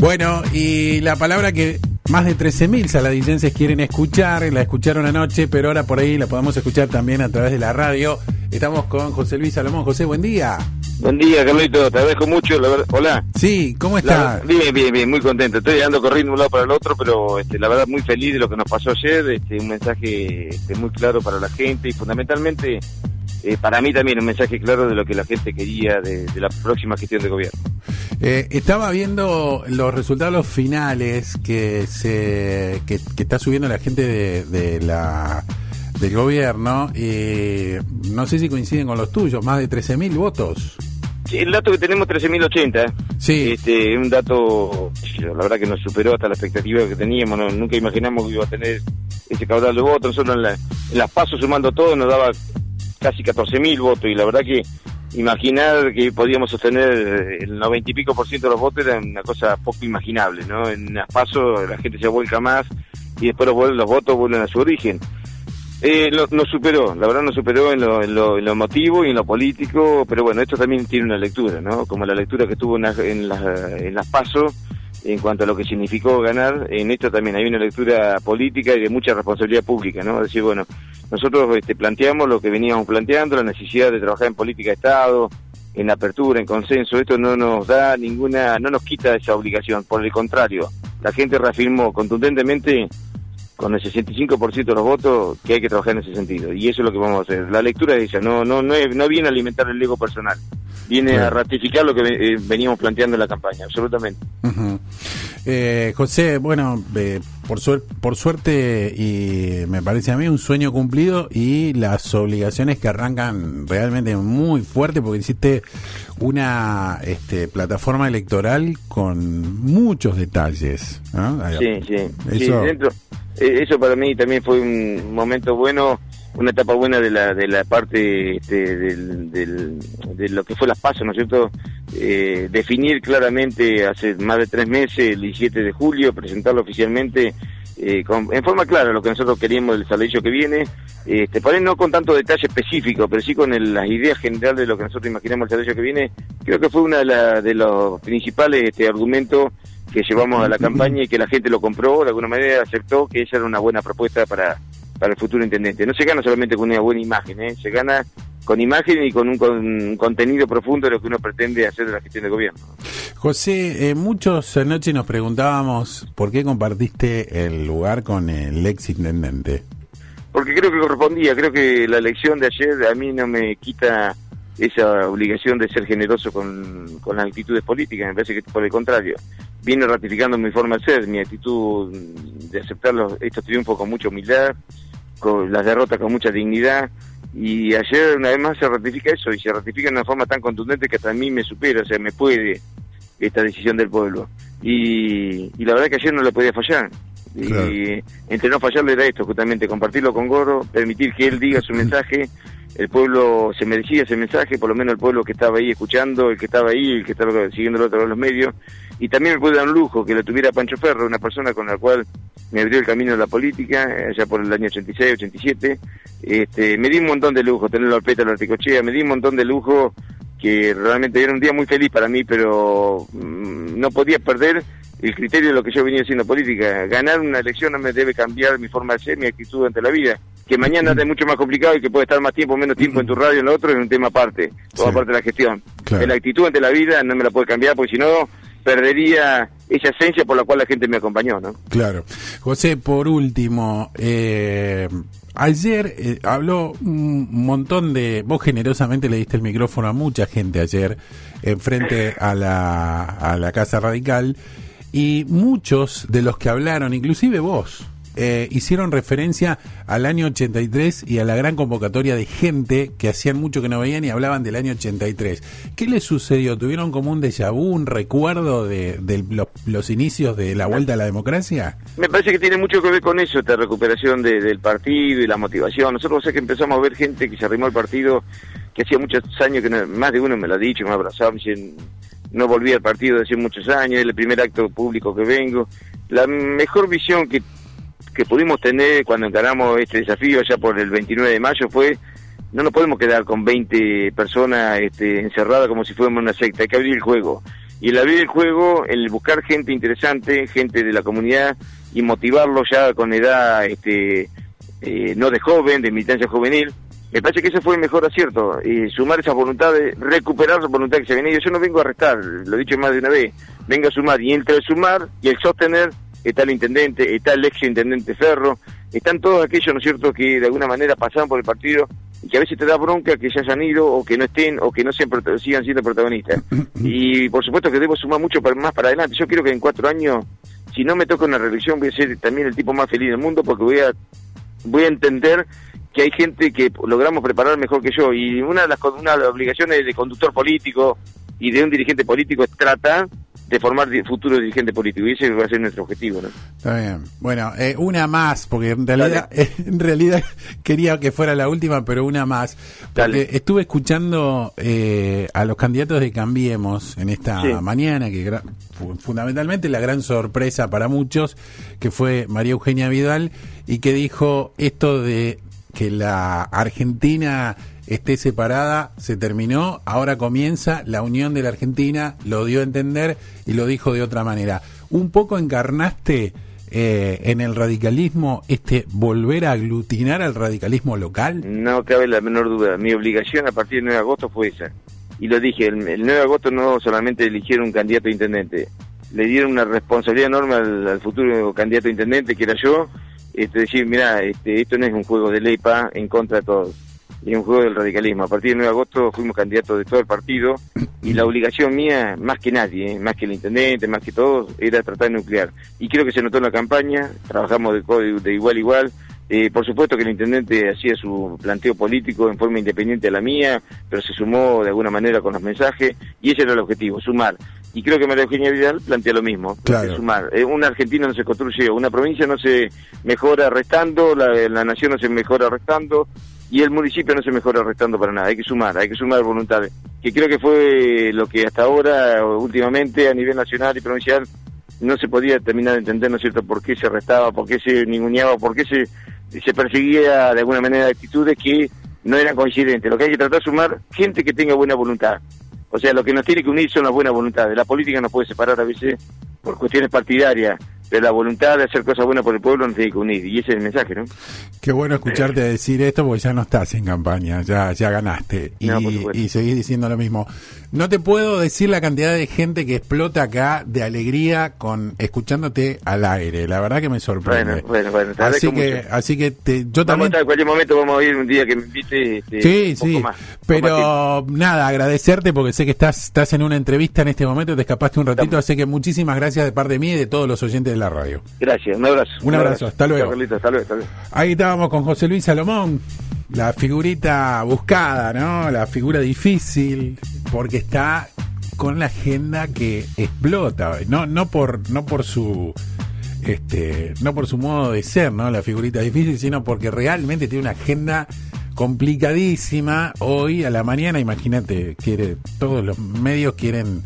Bueno, y la palabra que más de 13.000 saladicenses quieren escuchar, la escucharon anoche, pero ahora por ahí la podemos escuchar también a través de la radio. Estamos con José Luis Salomón. José, buen día. Buen día, Carlito, te agradezco mucho. La verdad, hola. Sí, ¿cómo está? bien, bien, bien, muy contento. Estoy andando corriendo de un lado para el otro, pero este, la verdad muy feliz de lo que nos pasó ayer. Este, un mensaje este, muy claro para la gente y fundamentalmente eh, para mí también un mensaje claro de lo que la gente quería de, la próxima gestión de gobierno. Eh, estaba viendo los resultados finales que se que, está subiendo la gente de, la del gobierno y no sé si coinciden con los tuyos, más de 13.000 votos. Sí, el dato que tenemos 13.00080. Sí. Este, un dato, la verdad que nos superó hasta la expectativa que teníamos. nunca imaginamos que iba a tener ese caudal de votos. Nosotros en, en las pasos sumando todo nos daba casi 14.000 votos y la verdad que imaginar que podíamos sostener el 90 y pico por ciento de los votos era una cosa poco imaginable, ¿no? En las pasos la gente se vuelca más y después los, los votos vuelven a su origen. Eh, nos superó, la verdad nos superó en lo, en, lo, en lo emotivo y en lo político, pero bueno, esto también tiene una lectura, ¿no? Como la lectura que tuvo en, en las pasos en cuanto a lo que significó ganar, en esto también hay una lectura política y de mucha responsabilidad pública, ¿no? Es decir, bueno, nosotros este, planteamos lo que veníamos planteando, la necesidad de trabajar en política de Estado, en apertura, en consenso, esto no nos da ninguna, no nos quita esa obligación, por el contrario, la gente reafirmó contundentemente con el 65% de los votos que hay que trabajar en ese sentido. Y eso es lo que vamos a hacer. La lectura es esa, no no no, no viene a alimentar el ego personal. Viene a ratificar lo que eh, veníamos planteando en la campaña, absolutamente. Eh, José, bueno, eh, por, por suerte y me parece a mí un sueño cumplido y las obligaciones que arrancan realmente muy fuerte porque hiciste una este, plataforma electoral con muchos detalles. Sí, sí, eso... Eh, eso para mí también fue un momento bueno una etapa buena de la de la parte este, del, de lo que fue las pasos, ¿no es cierto? Eh, definir claramente hace más de tres meses, el 17 de julio, presentarlo oficialmente eh, en forma clara lo que nosotros queríamos del salario que viene, este, por ahí no con tanto detalle específico, pero sí con las ideas generales de lo que nosotros imaginamos el salario que viene, creo que fue uno de, de los principales este, argumentos que llevamos a la campaña y que la gente lo compró, de alguna manera aceptó que esa era una buena propuesta para para el futuro intendente. No se gana solamente con una buena imagen, ¿eh? se gana con imagen y con un, contenido profundo de lo que uno pretende hacer de la gestión de gobierno. José, eh, muchos anoche nos preguntábamos por qué compartiste el lugar con el ex intendente. Porque creo que correspondía, creo que la elección de ayer a mí no me quita esa obligación de ser generoso con, con las actitudes políticas, me parece que por el contrario, viene ratificando mi forma de ser, mi actitud de aceptar los, estos triunfos con mucha humildad, con las derrotas con mucha dignidad. Y ayer una vez más se ratifica eso y se ratifica de una forma tan contundente que hasta a mí me supera, o sea, me puede esta decisión del pueblo. Y, y la verdad que ayer no le podía fallar. Y entre no fallarle era esto, justamente, compartirlo con Goro, permitir que él diga su mensaje. El pueblo se merecía ese mensaje, por lo menos el pueblo que estaba ahí escuchando, el que estaba ahí, el que estaba siguiendo otro de los medios. Y también me puede dar un lujo que lo tuviera Pancho Ferro, una persona con la cual me abrió el camino de la política, allá por el año 86, 87. Este, me di un montón de lujo, tenerlo al pétalo, la articochea, me di un montón de lujo que realmente era un día muy feliz para mí, pero mm, no podía perder el criterio de lo que yo venía haciendo política. Ganar una elección no me debe cambiar mi forma de ser, mi actitud ante la vida. Que mañana es mucho más complicado y que puede estar más tiempo o menos tiempo en tu radio en lo otro es un tema aparte, toda parte de la gestión. La actitud ante la vida no me la puede cambiar porque si no perdería esa esencia por la cual la gente me acompañó, ¿no? Claro. José, por último, eh, ayer eh, habló un montón de... Vos generosamente le diste el micrófono a mucha gente ayer enfrente a la, a la Casa Radical y muchos de los que hablaron, inclusive vos, eh, hicieron referencia al año 83 y a la gran convocatoria de gente que hacían mucho que no veían y hablaban del año 83. ¿Qué les sucedió? ¿Tuvieron como un déjà un recuerdo de, los, inicios de la vuelta a la democracia? Me parece que tiene mucho que ver con eso, esta recuperación del partido y la motivación. Nosotros sé que empezamos a ver gente que se arrimó al partido, que hacía muchos años que más de uno me lo ha dicho, me ha abrazado, no volví al partido de hace muchos años, es el primer acto público que vengo. La mejor visión que, que pudimos tener cuando encaramos este desafío ya por el 29 de mayo fue no nos podemos quedar con 20 personas este, encerradas como si fuéramos una secta, hay que abrir el juego. Y el abrir el juego, el buscar gente interesante, gente de la comunidad y motivarlo ya con edad este, eh, no de joven, de militancia juvenil, me parece que ese fue el mejor acierto, sumar esa voluntad de recuperar esa voluntad que se venía. Yo no vengo a restar, lo he dicho más de una vez, vengo a sumar, y entre el sumar y el sostener está el intendente, está el ex intendente Ferro, están todos aquellos, ¿no es cierto?, que de alguna manera pasaron por el partido y que a veces te da bronca que se hayan ido o que no estén o que no sean, sigan siendo protagonistas. Y por supuesto que debo sumar mucho más para adelante. Yo quiero que en cuatro años, si no me toca una reelección, voy a ser también el tipo más feliz del mundo porque voy a, voy a entender que hay gente que logramos preparar mejor que yo y una de las, una de las obligaciones de conductor político y de un dirigente político es tratar de formar futuro dirigente político y ese va a ser nuestro objetivo. ¿no? Está bien. Bueno, eh, una más, porque en realidad, en realidad quería que fuera la última, pero una más. Porque estuve escuchando eh, a los candidatos de Cambiemos en esta mañana, que fundamentalmente la gran sorpresa para muchos, que fue María Eugenia Vidal, y que dijo esto de que la Argentina esté separada, se terminó, ahora comienza la unión de la Argentina, lo dio a entender y lo dijo de otra manera. Un poco encarnaste eh, en el radicalismo este volver a aglutinar al radicalismo local? No cabe la menor duda. Mi obligación a partir del 9 de agosto fue esa. Y lo dije, el, 9 de agosto no solamente eligieron un candidato a intendente, le dieron una responsabilidad enorme al, futuro candidato a intendente, que era yo, este, decir, mira, este, esto no es un juego de ley pa en contra de todos y un juego del radicalismo. A partir del 9 de agosto fuimos candidatos de todo el partido y la obligación mía, más que nadie, ¿eh? más que el intendente, más que todos, era tratar de nuclear. Y creo que se notó en la campaña, trabajamos de, de igual a igual. Eh, por supuesto que el intendente hacía su planteo político en forma independiente a la mía, pero se sumó de alguna manera con los mensajes y ese era el objetivo, sumar. Y creo que María Eugenia Vidal plantea lo mismo, sumar. Eh, un argentino no se construye, una provincia no se mejora restando, la, la nación no se mejora restando, y el municipio no se mejora restando para nada, hay que sumar, hay que sumar voluntades, que creo que fue lo que hasta ahora, últimamente, a nivel nacional y provincial, no se podía terminar de entender, ¿no es cierto?, por qué se restaba, por qué se ninguneaba, por qué se, se perseguía de alguna manera actitudes que no eran coincidentes. Lo que hay que tratar de sumar, gente que tenga buena voluntad. O sea, lo que nos tiene que unir son las buenas voluntades. La política nos puede separar a veces por cuestiones partidarias, de la voluntad de hacer cosas buenas por el pueblo nos tiene que unir. Y ese es el mensaje, ¿no? Qué bueno escucharte decir esto porque ya no estás en campaña, ya, ya ganaste. Y, y seguís diciendo lo mismo. No te puedo decir la cantidad de gente que explota acá de alegría con escuchándote al aire. La verdad que me sorprende. Bueno, bueno, bueno. Así que, así que yo también. en cualquier momento vamos a ir un día que me invite. Este, sí, sí. pero nada, agradecerte porque sé que estás, estás en una entrevista en este momento, te escapaste un ratito, así que muchísimas gracias de parte de mí y de todos los oyentes de la radio. Gracias, un abrazo. Un, abrazo, hasta luego. hasta luego, hasta luego. Ahí estábamos con José Luis Salomón la figurita buscada, ¿no? La figura difícil, porque está con la agenda que explota, no, no por, no por su este, no por su modo de ser, ¿no? La figurita difícil, sino porque realmente tiene una agenda complicadísima hoy a la mañana, imagínate, quiere, todos los medios quieren